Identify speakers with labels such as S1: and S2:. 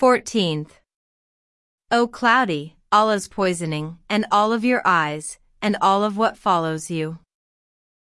S1: 14th. O cloudy, Allah's poisoning, and all of your eyes, and all of what follows you.